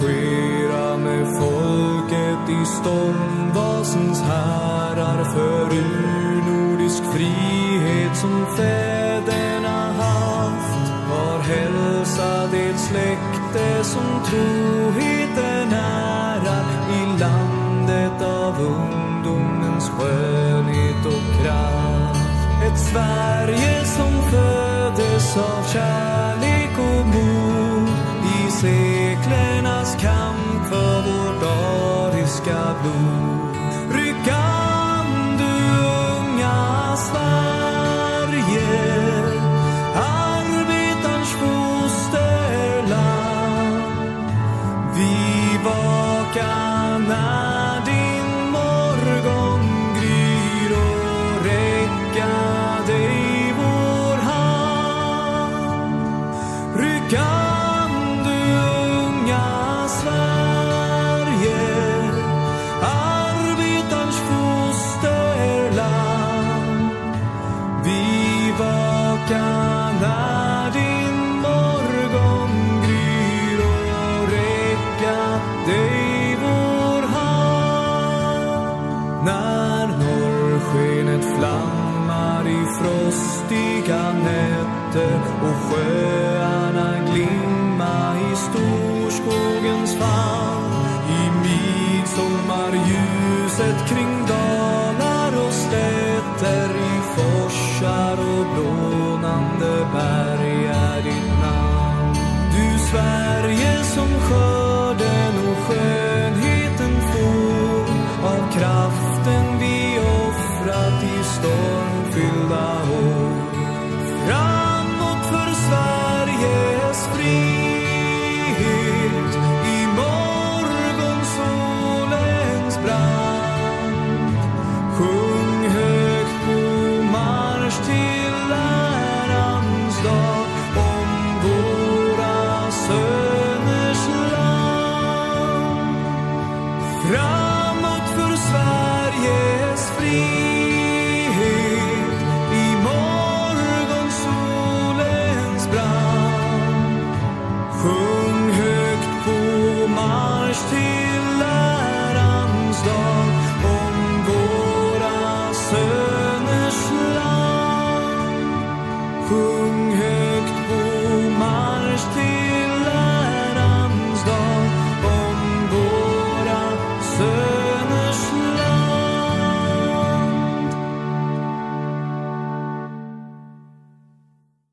marschera med folket i stormvasens härar för urnordisk frihet som fäderna haft. Var hälsa det släkte som troheten ärar i landet av ungdomens skönhet och kraft. Ett Sverige som föddes av kärlek blod. Ryck an, du unga Sverige, arbetarns fosterland. Vi vakar flammar i frostiga nätter och sjöarna glimma i storskogens famn. I midsommarljuset kring blånande berg är ditt namn. Du Sverige som sjöng who